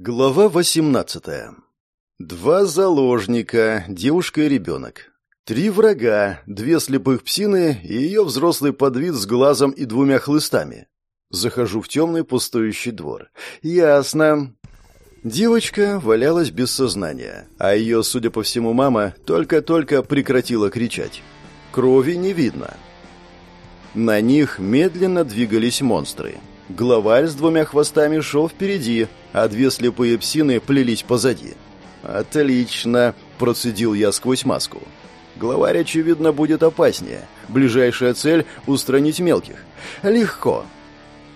Глава 18. Два заложника, девушка и ребенок. Три врага, две слепых псины и ее взрослый подвид с глазом и двумя хлыстами. Захожу в темный пустующий двор. Ясно. Девочка валялась без сознания, а ее, судя по всему, мама только-только прекратила кричать. Крови не видно. На них медленно двигались монстры. Главарь с двумя хвостами шел впереди, а две слепые псины плелись позади. «Отлично!» – процедил я сквозь маску. «Главарь, очевидно, будет опаснее. Ближайшая цель – устранить мелких. Легко!»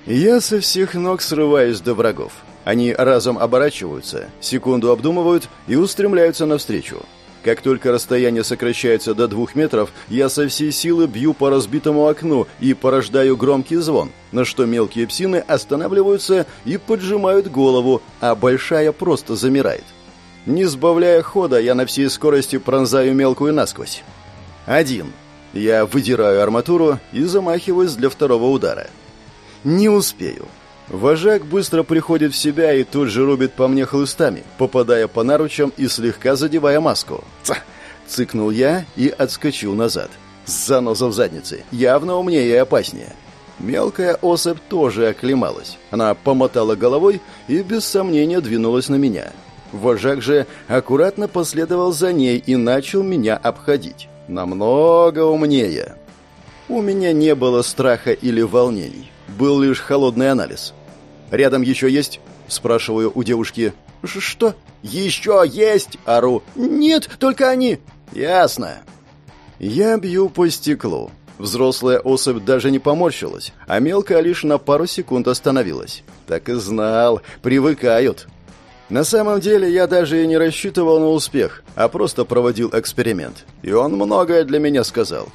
Я со всех ног срываюсь до врагов. Они разом оборачиваются, секунду обдумывают и устремляются навстречу. Как только расстояние сокращается до двух метров, я со всей силы бью по разбитому окну и порождаю громкий звон, на что мелкие псины останавливаются и поджимают голову, а большая просто замирает. Не сбавляя хода, я на всей скорости пронзаю мелкую насквозь. Один. Я выдираю арматуру и замахиваюсь для второго удара. Не успею. Вожак быстро приходит в себя и тут же рубит по мне хлыстами, попадая по наручам и слегка задевая маску. «Ца!» — цыкнул я и отскочил назад. Заноза в заднице. Явно умнее и опаснее. Мелкая особь тоже оклемалась. Она помотала головой и без сомнения двинулась на меня. Вожак же аккуратно последовал за ней и начал меня обходить. Намного умнее. У меня не было страха или волнений. Был лишь холодный анализ. Рядом еще есть?» – спрашиваю у девушки. «Что?» «Еще есть!» – ору. «Нет, только они!» «Ясно». Я бью по стеклу. Взрослая особь даже не поморщилась, а мелкая лишь на пару секунд остановилась. Так и знал, привыкают. На самом деле я даже и не рассчитывал на успех, а просто проводил эксперимент. И он многое для меня сказал.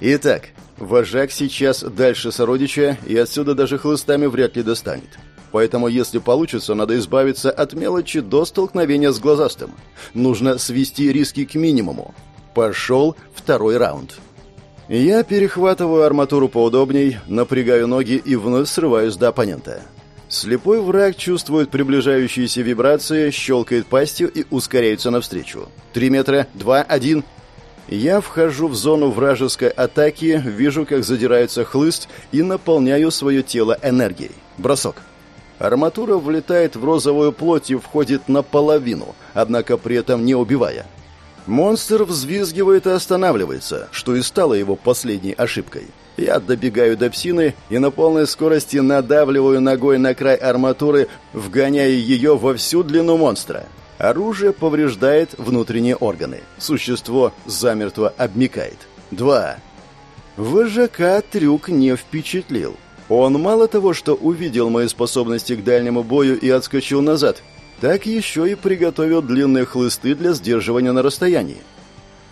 Итак, вожак сейчас дальше сородича и отсюда даже хлыстами вряд ли достанет. Поэтому, если получится, надо избавиться от мелочи до столкновения с глазастым. Нужно свести риски к минимуму. Пошел второй раунд. Я перехватываю арматуру поудобней, напрягаю ноги и вновь срываюсь до оппонента. Слепой враг чувствует приближающиеся вибрации, щелкает пастью и ускоряется навстречу. Три метра, два, один. Я вхожу в зону вражеской атаки, вижу, как задирается хлыст и наполняю свое тело энергией. Бросок. Арматура влетает в розовую плоть и входит наполовину, однако при этом не убивая. Монстр взвизгивает и останавливается, что и стало его последней ошибкой. Я добегаю до псины и на полной скорости надавливаю ногой на край арматуры, вгоняя ее во всю длину монстра. Оружие повреждает внутренние органы. Существо замертво обмикает. Два. Вожака трюк не впечатлил. Он мало того, что увидел мои способности к дальнему бою и отскочил назад, так еще и приготовил длинные хлысты для сдерживания на расстоянии.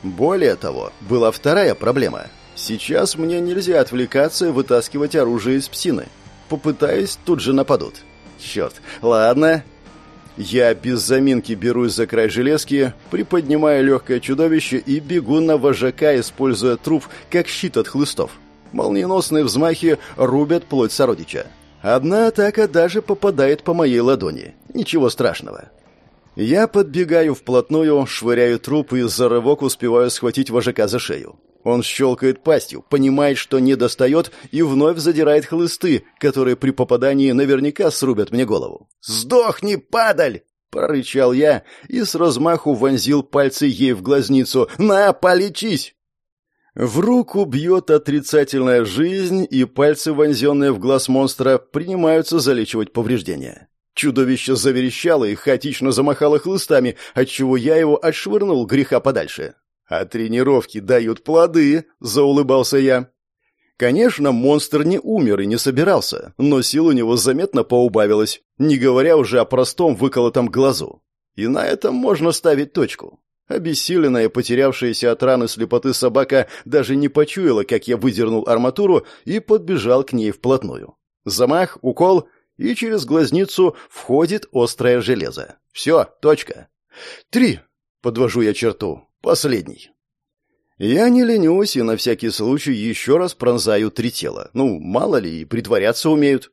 Более того, была вторая проблема. Сейчас мне нельзя отвлекаться и вытаскивать оружие из псины. Попытаюсь, тут же нападут. Черт, ладно. Я без заминки берусь за край железки, приподнимаю легкое чудовище и бегу на вожака, используя труп как щит от хлыстов. Молниеносные взмахи рубят плоть сородича. Одна атака даже попадает по моей ладони. Ничего страшного. Я подбегаю вплотную, швыряю труп и за рывок успеваю схватить вожака за шею. Он щелкает пастью, понимает, что не достает, и вновь задирает хлысты, которые при попадании наверняка срубят мне голову. «Сдохни, падаль!» — прорычал я и с размаху вонзил пальцы ей в глазницу. «На, полечись!» В руку бьет отрицательная жизнь, и пальцы, вонзенные в глаз монстра, принимаются залечивать повреждения. Чудовище заверещало и хаотично замахало хлыстами, отчего я его отшвырнул греха подальше. «А тренировки дают плоды», — заулыбался я. Конечно, монстр не умер и не собирался, но сил у него заметно поубавилось, не говоря уже о простом выколотом глазу. И на этом можно ставить точку. Обессиленная, потерявшаяся от раны слепоты собака даже не почуяла, как я выдернул арматуру и подбежал к ней вплотную. Замах, укол, и через глазницу входит острое железо. Все, точка. Три. Подвожу я черту. Последний. Я не ленюсь и на всякий случай еще раз пронзаю три тела. Ну, мало ли, и притворяться умеют.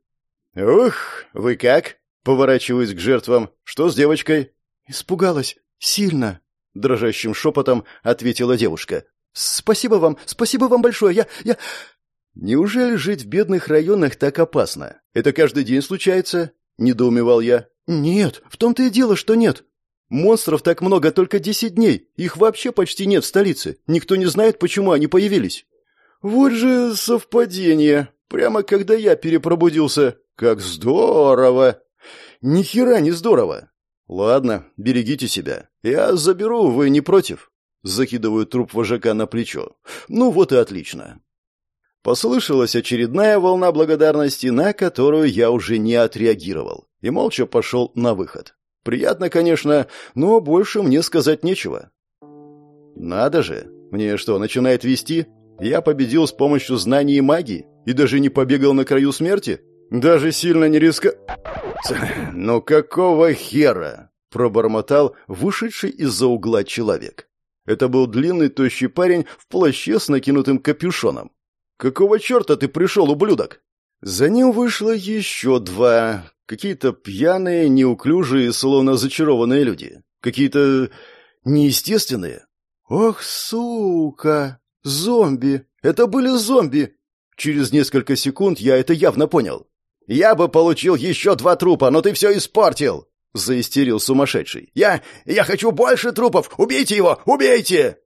«Ух, вы как?» Поворачиваюсь к жертвам. «Что с девочкой?» «Испугалась. Сильно», — дрожащим шепотом ответила девушка. «Спасибо вам, спасибо вам большое. Я... я...» «Неужели жить в бедных районах так опасно? Это каждый день случается?» — недоумевал я. «Нет, в том-то и дело, что нет. Монстров так много только десять дней. Их вообще почти нет в столице. Никто не знает, почему они появились». «Вот же совпадение. Прямо когда я перепробудился. Как здорово!» «Ни хера не здорово!» «Ладно, берегите себя. Я заберу, вы не против?» Закидываю труп вожака на плечо. «Ну вот и отлично». Послышалась очередная волна благодарности, на которую я уже не отреагировал, и молча пошел на выход. Приятно, конечно, но больше мне сказать нечего. Надо же, мне что, начинает вести? Я победил с помощью знаний и магии и даже не побегал на краю смерти? Даже сильно не риска... «Ну какого хера?» — пробормотал вышедший из-за угла человек. Это был длинный, тощий парень в плаще с накинутым капюшоном. «Какого черта ты пришел, ублюдок?» За ним вышло еще два. Какие-то пьяные, неуклюжие, словно зачарованные люди. Какие-то неестественные. «Ох, сука! Зомби! Это были зомби!» Через несколько секунд я это явно понял. «Я бы получил еще два трупа, но ты все испортил!» — заистерил сумасшедший. «Я... я хочу больше трупов! Убейте его! Убейте!»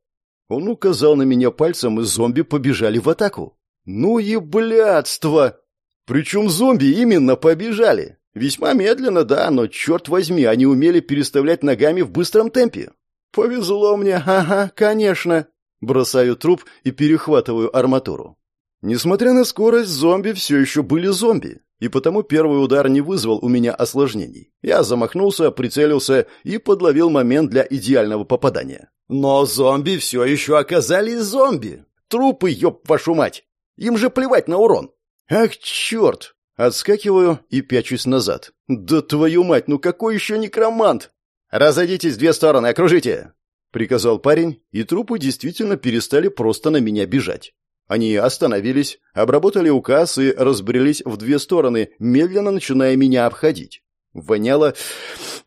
Он указал на меня пальцем, и зомби побежали в атаку. «Ну и блядство!» Причем зомби именно побежали. Весьма медленно, да, но, черт возьми, они умели переставлять ногами в быстром темпе. «Повезло мне, ага, конечно!» Бросаю труп и перехватываю арматуру. Несмотря на скорость, зомби все еще были зомби, и потому первый удар не вызвал у меня осложнений. Я замахнулся, прицелился и подловил момент для идеального попадания. Но зомби все еще оказались зомби. Трупы, ёб вашу мать! Им же плевать на урон. Ах, черт! Отскакиваю и пячусь назад. Да твою мать, ну какой еще некромант? Разойдитесь в две стороны, окружите! Приказал парень, и трупы действительно перестали просто на меня бежать. Они остановились, обработали указ и разбрелись в две стороны, медленно начиная меня обходить. Воняло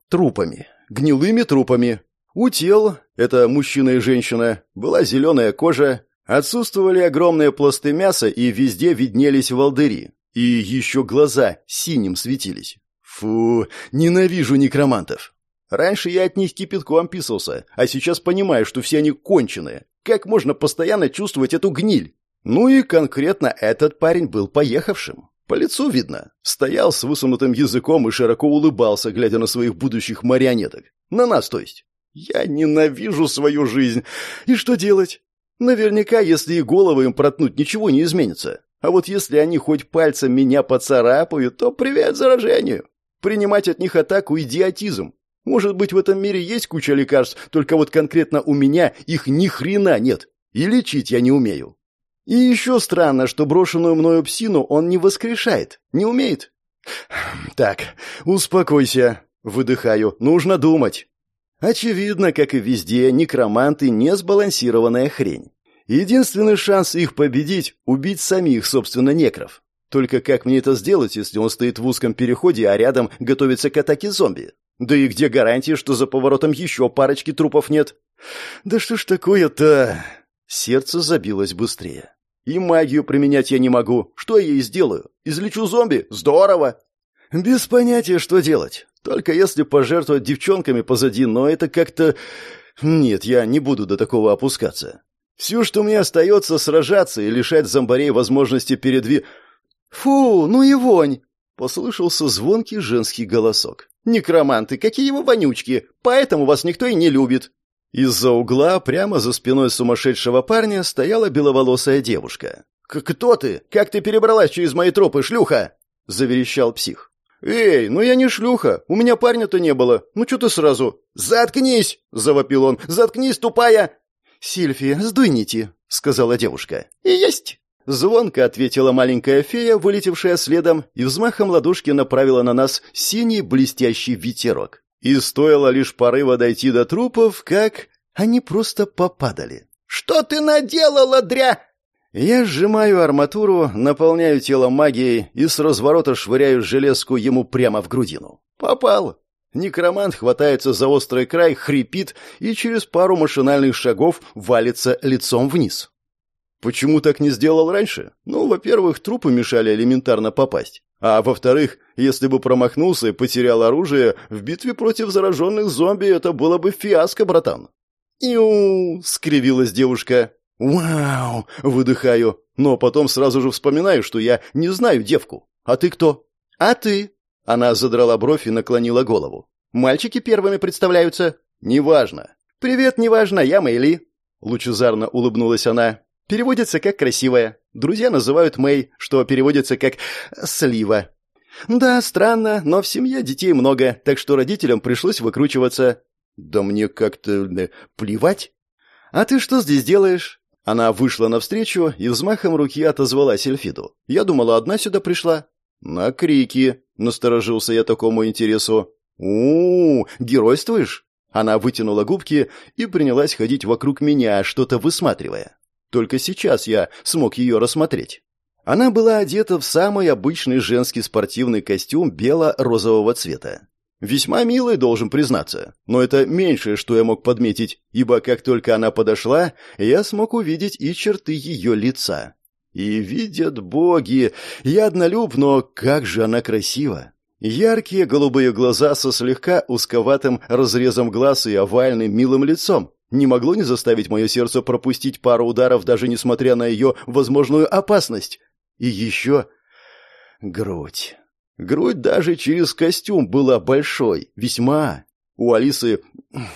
трупами, гнилыми трупами. У тел, это мужчина и женщина, была зеленая кожа, отсутствовали огромные пласты мяса и везде виднелись волдыри. И еще глаза синим светились. Фу, ненавижу некромантов. Раньше я от них кипятком писался, а сейчас понимаю, что все они конченые. Как можно постоянно чувствовать эту гниль? Ну и конкретно этот парень был поехавшим. По лицу видно. Стоял с высунутым языком и широко улыбался, глядя на своих будущих марионеток. На нас, то есть. Я ненавижу свою жизнь. И что делать? Наверняка, если и головы им протнуть, ничего не изменится. А вот если они хоть пальцем меня поцарапают, то привет заражению. Принимать от них атаку – идиотизм. Может быть, в этом мире есть куча лекарств, только вот конкретно у меня их ни хрена нет. И лечить я не умею. И еще странно, что брошенную мною псину он не воскрешает, не умеет. Так, успокойся, выдыхаю, нужно думать. Очевидно, как и везде, некроманты – не сбалансированная хрень. Единственный шанс их победить – убить самих, собственно, некров. Только как мне это сделать, если он стоит в узком переходе, а рядом готовится к атаке зомби? Да и где гарантия, что за поворотом еще парочки трупов нет? Да что ж такое-то? Сердце забилось быстрее. И магию применять я не могу. Что я ей сделаю? Излечу зомби? Здорово! Без понятия, что делать. Только если пожертвовать девчонками позади, но это как-то... Нет, я не буду до такого опускаться. Все, что мне остается, сражаться и лишать зомбарей возможности передви... Фу, ну и вонь! Послышался звонкий женский голосок. «Некроманты, какие вы вонючки! Поэтому вас никто и не любит!» Из-за угла, прямо за спиной сумасшедшего парня, стояла беловолосая девушка. «Кто ты? Как ты перебралась через мои тропы, шлюха?» — заверещал псих. «Эй, ну я не шлюха, у меня парня-то не было. Ну что ты сразу?» «Заткнись!» — завопил он. «Заткнись, тупая!» «Сильфи, сдуйните!» — сказала девушка. «И есть!» Звонко ответила маленькая фея, вылетевшая следом, и взмахом ладошки направила на нас синий блестящий ветерок. И стоило лишь порыва дойти до трупов, как они просто попадали. «Что ты наделала, дря?» Я сжимаю арматуру, наполняю тело магией и с разворота швыряю железку ему прямо в грудину. Попал. Некромант хватается за острый край, хрипит и через пару машинальных шагов валится лицом вниз. Почему так не сделал раньше? Ну, во-первых, трупы мешали элементарно попасть. А во-вторых, если бы промахнулся и потерял оружие, в битве против зараженных зомби это было бы фиаско, братан. «Иу!» — скривилась девушка. «Вау!» — выдыхаю, но потом сразу же вспоминаю, что я не знаю девку. «А ты кто?» «А ты?» Она задрала бровь и наклонила голову. «Мальчики первыми представляются?» «Неважно». «Привет, неважно, я Мэйли». Лучезарно улыбнулась она. Переводится как «красивая». Друзья называют Мэй, что переводится как «слива». Да, странно, но в семье детей много, так что родителям пришлось выкручиваться. Да мне как-то э, плевать. А ты что здесь делаешь? Она вышла навстречу и взмахом руки отозвалась Эльфиду. Я думала, одна сюда пришла. На крики, насторожился я такому интересу. у, -у, геройствуешь? Она вытянула губки и принялась ходить вокруг меня, что-то высматривая. Только сейчас я смог ее рассмотреть. Она была одета в самый обычный женский спортивный костюм бело-розового цвета. Весьма милый, должен признаться, но это меньшее, что я мог подметить, ибо как только она подошла, я смог увидеть и черты ее лица. И видят боги, я однолюб, но как же она красива! Яркие голубые глаза со слегка узковатым разрезом глаз и овальным милым лицом, не могло не заставить мое сердце пропустить пару ударов, даже несмотря на ее возможную опасность. И еще грудь. Грудь даже через костюм была большой, весьма. У Алисы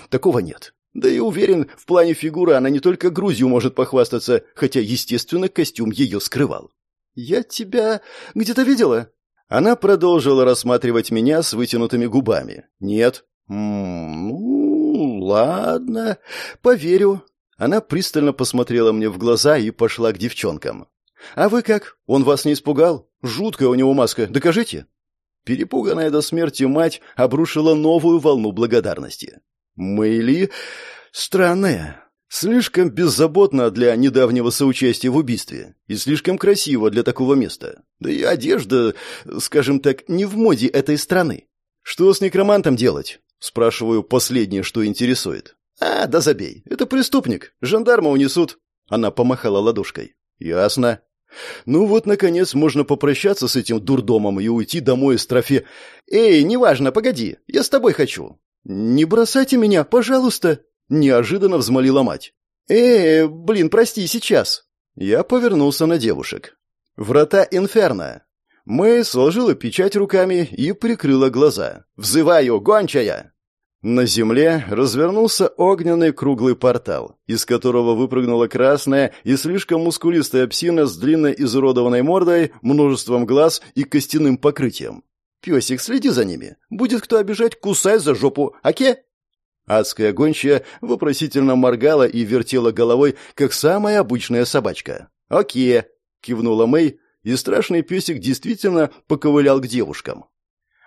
такого нет. Да и уверен, в плане фигуры она не только грузью может похвастаться, хотя, естественно, костюм ее скрывал. «Я тебя где-то видела?» Она продолжила рассматривать меня с вытянутыми губами. «Нет». «М -м, «Ну, ладно, поверю». Она пристально посмотрела мне в глаза и пошла к девчонкам. «А вы как? Он вас не испугал? Жуткая у него маска, докажите». Перепуганная до смерти мать обрушила новую волну благодарности. Мэйли странная, слишком беззаботна для недавнего соучастия в убийстве и слишком красиво для такого места. Да и одежда, скажем так, не в моде этой страны. Что с некромантом делать? Спрашиваю последнее, что интересует. «А, да забей. Это преступник. Жандарма унесут». Она помахала ладошкой. «Ясно. Ну вот, наконец, можно попрощаться с этим дурдомом и уйти домой из трофе. Эй, неважно, погоди. Я с тобой хочу». «Не бросайте меня, пожалуйста», — неожиданно взмолила мать. «Эй, блин, прости, сейчас». Я повернулся на девушек. «Врата Инферно. Мэй сложила печать руками и прикрыла глаза. «Взываю, гончая!» На земле развернулся огненный круглый портал, из которого выпрыгнула красная и слишком мускулистая псина с длинной изуродованной мордой, множеством глаз и костяным покрытием. «Песик, следи за ними. Будет кто обижать, кусай за жопу. Оке?» Адская гончая вопросительно моргала и вертела головой, как самая обычная собачка. «Оке!» — кивнула Мэй, и страшный песик действительно поковылял к девушкам.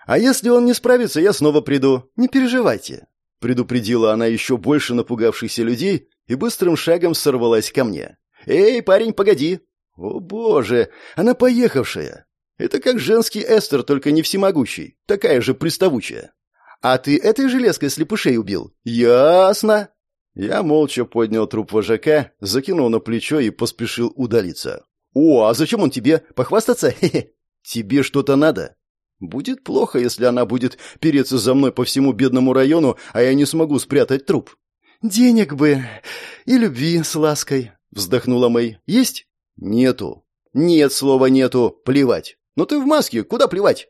«А если он не справится, я снова приду. Не переживайте», — предупредила она еще больше напугавшихся людей и быстрым шагом сорвалась ко мне. «Эй, парень, погоди!» «О, боже! Она поехавшая!» «Это как женский Эстер, только не всемогущий. Такая же приставучая». «А ты этой железкой слепышей убил?» «Ясно!» Я молча поднял труп вожака, закинул на плечо и поспешил удалиться. «О, а зачем он тебе? Похвастаться? Хе-хе. Тебе что-то надо?» «Будет плохо, если она будет переться за мной по всему бедному району, а я не смогу спрятать труп». «Денег бы и любви с лаской», — вздохнула Мэй. «Есть?» «Нету». «Нет слова нету. Плевать. Но ты в маске. Куда плевать?»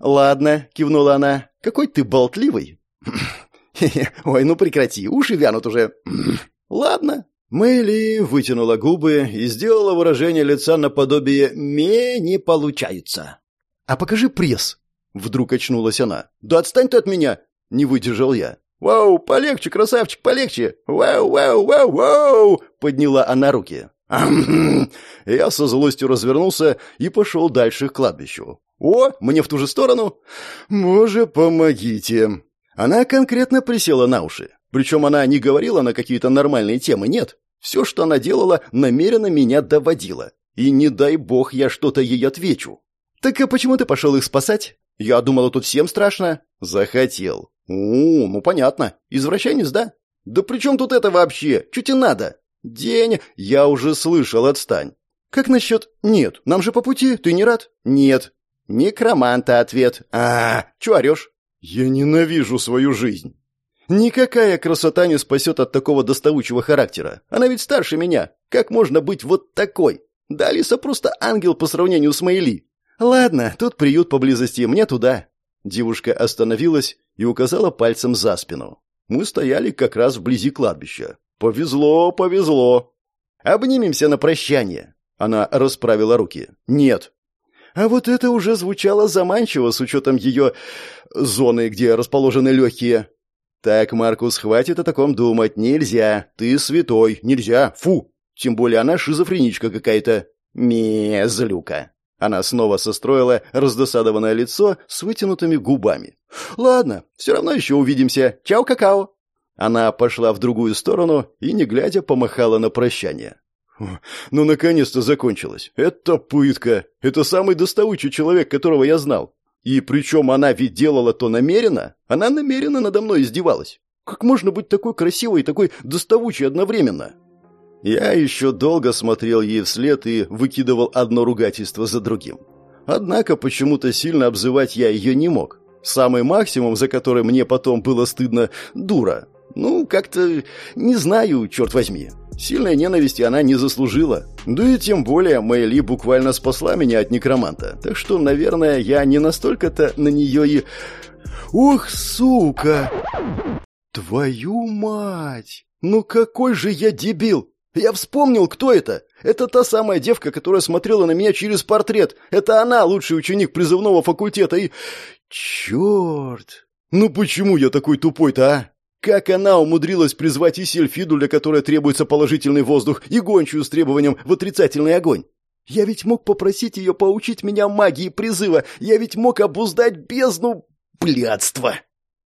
«Ладно», — кивнула она. «Какой ты болтливый». «Ой, ну прекрати, уши вянут уже». «Ладно, Мэйли вытянула губы и сделала выражение лица наподобие «ме не получается». «А покажи пресс!» Вдруг очнулась она. «Да отстань ты от меня!» Не выдержал я. «Вау, полегче, красавчик, полегче! Вау, вау, вау, вау!» Подняла она руки. Я со злостью развернулся и пошел дальше к кладбищу. «О, мне в ту же сторону?» «Може, помогите!» Она конкретно присела на уши. Причем она не говорила на какие-то нормальные темы, нет. Все, что она делала, намеренно меня доводило. И не дай бог я что-то ей отвечу. «Так а почему ты пошел их спасать? Я думала, тут всем страшно». «Захотел». «У, ну понятно. Извращенец, да?» «Да при чем тут это вообще? Что тебе надо?» «День, я уже слышал, отстань». «Как насчет...» «Нет, нам же по пути, ты не рад?» «Нет». «Некроманта ответ». «А, чё орёшь?» «Я ненавижу свою жизнь». «Никакая красота не спасет от такого доставучего характера. Она ведь старше меня. Как можно быть вот такой? Да, Алиса просто ангел по сравнению с Майли. Ладно, тут приют поблизости, мне туда». Девушка остановилась и указала пальцем за спину. Мы стояли как раз вблизи кладбища. Повезло, повезло. Обнимемся на прощание. Она расправила руки. Нет. А вот это уже звучало заманчиво с учетом ее зоны, где расположены легкие. Так, Маркус, хватит о таком думать. Нельзя. Ты святой. Нельзя. Фу. Тем более она шизофреничка какая-то. Мезлюка. Она снова состроила раздосадованное лицо с вытянутыми губами. «Ладно, все равно еще увидимся. Чао, какао!» Она пошла в другую сторону и, не глядя, помахала на прощание. «Ну, наконец-то закончилось. Это пытка. Это самый доставучий человек, которого я знал. И причем она ведь делала то намеренно. Она намеренно надо мной издевалась. Как можно быть такой красивой и такой доставучей одновременно?» Я еще долго смотрел ей вслед и выкидывал одно ругательство за другим. Однако почему-то сильно обзывать я ее не мог. Самый максимум, за который мне потом было стыдно – дура. Ну, как-то не знаю, черт возьми. Сильной ненависти она не заслужила. Да и тем более Мэйли буквально спасла меня от некроманта. Так что, наверное, я не настолько-то на нее и... Ух, сука! Твою мать! Ну какой же я дебил! Я вспомнил, кто это. Это та самая девка, которая смотрела на меня через портрет. Это она, лучший ученик призывного факультета, и... Черт! Ну почему я такой тупой-то, а? Как она умудрилась призвать и сельфиду, для которой требуется положительный воздух, и гончую с требованием в отрицательный огонь? Я ведь мог попросить ее поучить меня магии призыва. Я ведь мог обуздать бездну блядства.